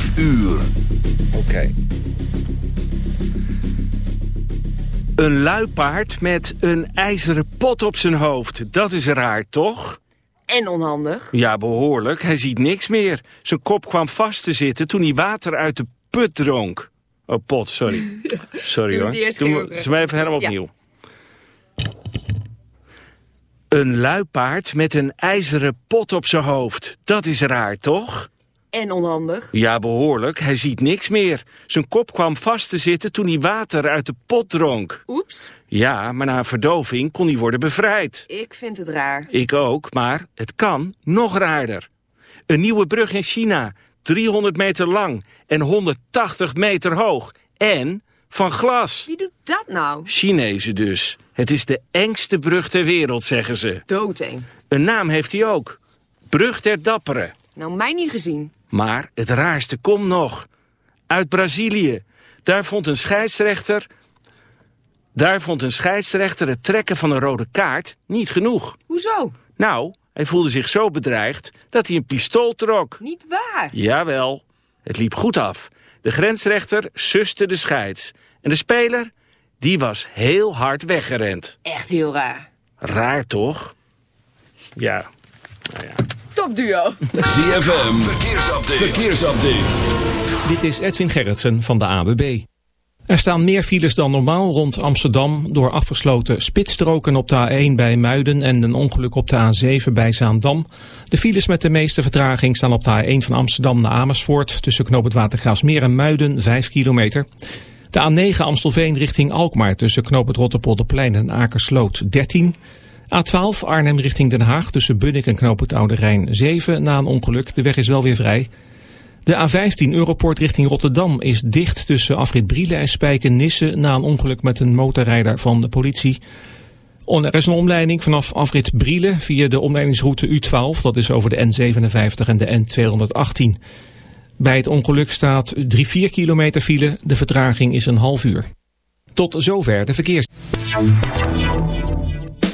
5 uur. Oké. Een luipaard met een ijzeren pot op zijn hoofd. Dat is raar, toch? En onhandig. Ja, behoorlijk. Hij ziet niks meer. Zijn kop kwam vast te zitten toen hij water uit de put dronk. Oh, pot, sorry. Sorry Doe hoor. Doe we even helemaal Ja. opnieuw. Een luipaard met een ijzeren pot op zijn hoofd. Dat is raar, toch? En onhandig. Ja, behoorlijk. Hij ziet niks meer. Zijn kop kwam vast te zitten toen hij water uit de pot dronk. Oeps. Ja, maar na een verdoving kon hij worden bevrijd. Ik vind het raar. Ik ook, maar het kan nog raarder. Een nieuwe brug in China, 300 meter lang en 180 meter hoog. En van glas. Wie doet dat nou? Chinezen dus. Het is de engste brug ter wereld, zeggen ze. Doodeng. Een naam heeft hij ook. Brug der Dapperen. Nou, mij niet gezien. Maar het raarste komt nog. Uit Brazilië. Daar vond een scheidsrechter... Daar vond een scheidsrechter het trekken van een rode kaart niet genoeg. Hoezo? Nou, hij voelde zich zo bedreigd dat hij een pistool trok. Niet waar. Jawel, het liep goed af. De grensrechter suste de scheids. En de speler, die was heel hard weggerend. Echt heel raar. Raar toch? Ja, nou ja. Top duo. ZFM, verkeersupdate. verkeersupdate. Dit is Edwin Gerritsen van de AWB. Er staan meer files dan normaal rond Amsterdam door afgesloten spitsstroken op de A1 bij Muiden en een ongeluk op de A7 bij Zaandam. De files met de meeste vertraging staan op de A1 van Amsterdam naar Amersfoort tussen Knoop het Watergraafsmeer en Muiden 5 kilometer. De A9 Amstelveen richting Alkmaar tussen Knoop het Rotterpolderplein en Akersloot 13. A12 Arnhem richting Den Haag tussen Bunnik en Knoop Rijn 7 na een ongeluk. De weg is wel weer vrij. De A15 Europort richting Rotterdam is dicht tussen Afrit Brielen en Spijken-Nisse na een ongeluk met een motorrijder van de politie. Er is een omleiding vanaf Afrit Brielen via de omleidingsroute U12, dat is over de N57 en de N218. Bij het ongeluk staat 3-4 kilometer file, de vertraging is een half uur. Tot zover de verkeers.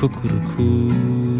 Cuckoo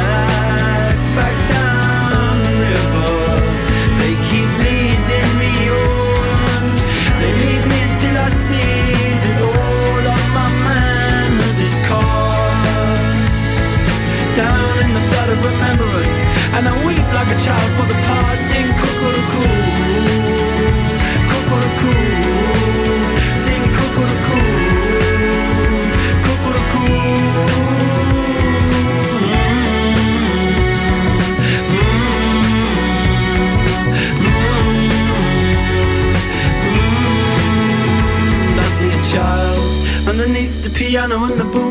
And I weep like a child for the past. Sing cuckoo-cuckoo, cuckoo-cuckoo, sing cuckoo-cuckoo, child underneath the piano and the boom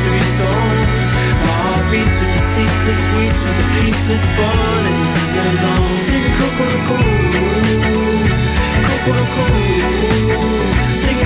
Heart with the ceaseless weeps, with the peaceless to belong. Sing cuckoo-cuckoo, sing cuckoo-cuckoo. Sing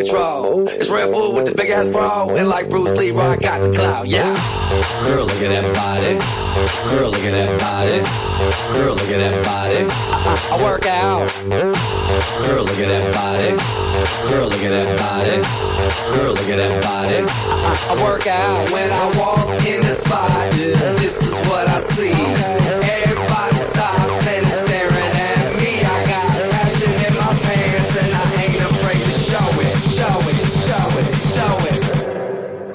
control. It's Red Bull with the big ass bra, and like Bruce Lee, I got the clout, yeah. Girl, look at that body. Girl, look at that body. Girl, look at that body. I, I, I work out. Girl, look at that body. Girl, look at that body. Girl, look at that body. I, I, work out when I walk in the spot. This is what I see. Everybody stops and is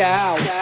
Out.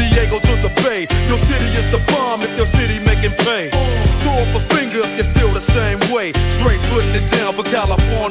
Go to the Bay. Your city is the bomb if your city making pain, Throw up a finger if you feel the same way. Straight putting it down for California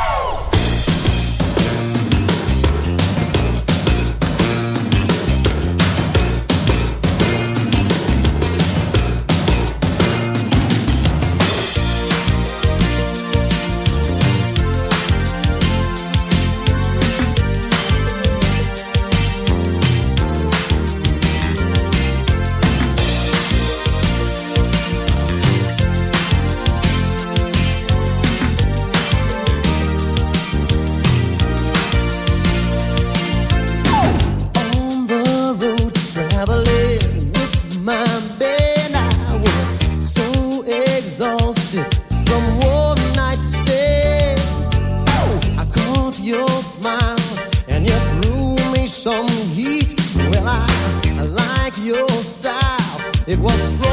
It was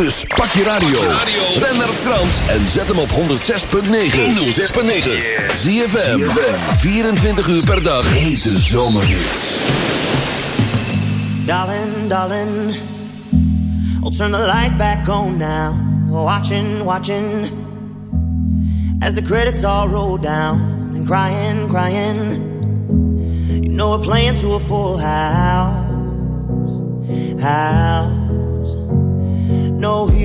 Dus pak je radio. Ben naar Frans en zet hem op 106.9. 106.9. ZFM. 24 uur per dag. Hete zomerhits. Darling, darling, I'll turn the lights back on now. Watching, watching, as the credits all roll down. And crying, crying, you know we're playing to a full house. House.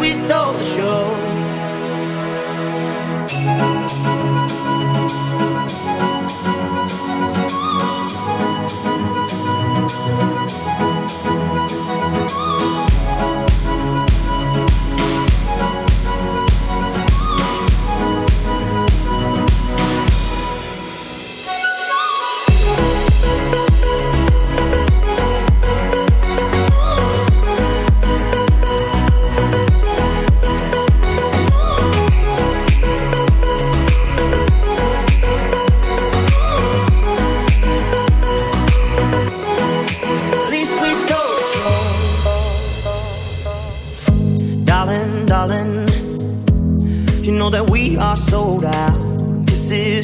we stole the show.